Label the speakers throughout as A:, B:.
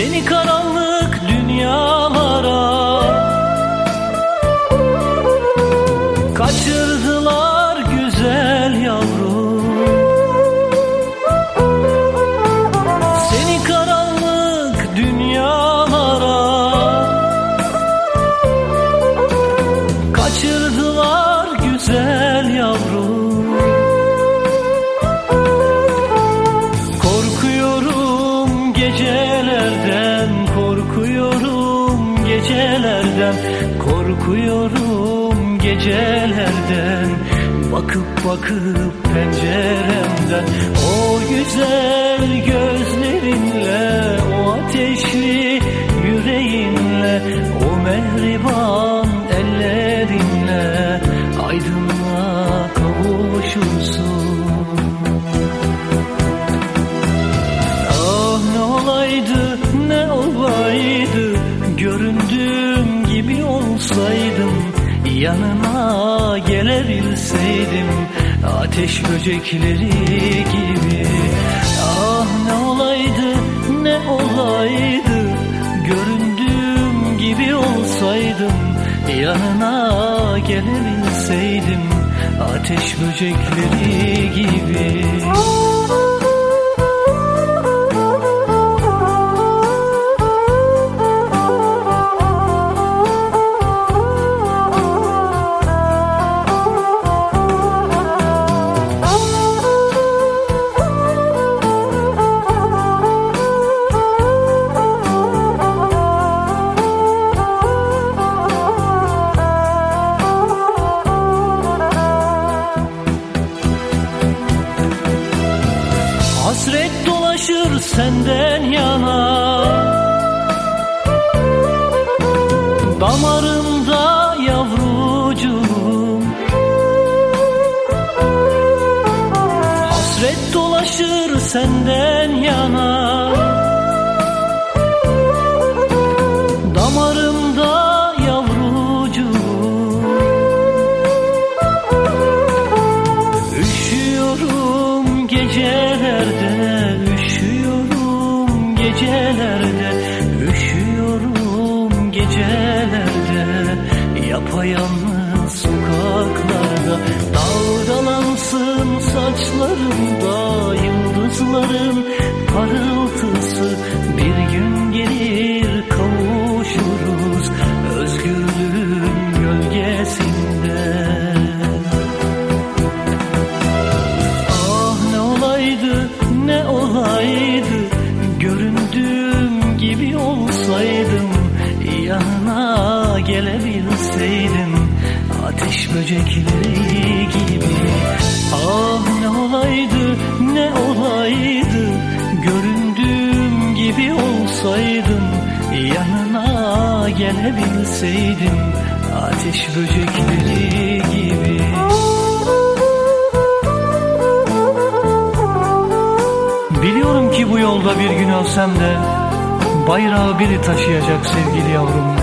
A: Seni karanlık dünyalara gecelerden Korkuyorum gecelerden. Bakıp bakıp penceremden. O güzel gözlerinle O ateşli yüreğinle O mehriban ellerinle Aydınlığa kavuşursun Yanına gelebilseydim Ateş böcekleri gibi. Ah ne olaydı ne olaydı Göründüğüm gibi olsaydım. Yanına gelebilseydim Ateş böcekleri gibi. Hasret senden yana. Damarımda yavrucuğum. Hasret dolaşır senden yana gelebilseydim Ateş böcekleri gibi. Ah ne olaydı ne olaydı Göründüğüm gibi olsaydım Yanına gelebilseydim Ateş böcekleri gibi. Biliyorum ki bu yolda bir gün ölsem de Bayrağı biri taşıyacak sevgili yavrum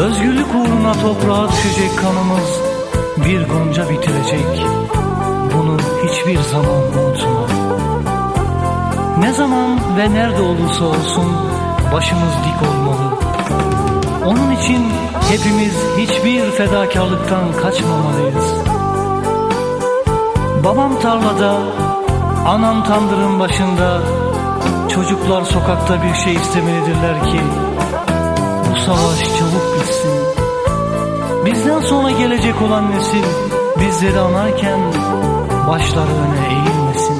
A: Özgürlük uğruna toprağa düşecek kanımız Bir gonca bitirecek. Bunu hiçbir zaman unutma. Ne zaman ve nerede olursa olsun Başımız dik olmalı. Onun için hepimiz hiçbir fedakarlıktan kaçmamalıyız. Babam tarlada, anam tandırın başında, çocuklar sokakta bir şey istemelidirler ki bu savaş çabuk bitsin. Bizden sonra gelecek olan nesil bizleri anarken başları öne eğilmesin.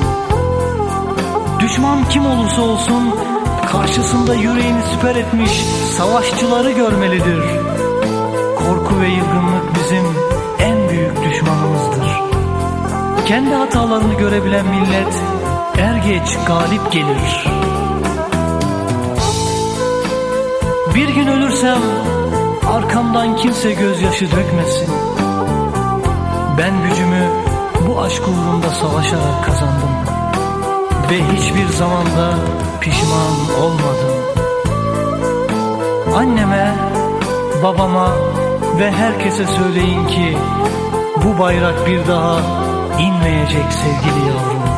A: Düşman kim olursa olsun karşısında yüreğini siper etmiş savaşçıları görmelidir. Korku ve yılgınlık bizim en büyük düşmanımızdır. Kendi hatalarını görebilen millet er geç galip gelir. Bir gün ölürsem arkamdan kimse gözyaşı dökmesin. Ben gücümü bu aşk uğrunda savaşarak kazandım. Ve hiçbir zamanda pişman olmadım. Anneme, babama ve herkese söyleyin ki bu bayrak bir daha inmeyecek sevgili yavrum.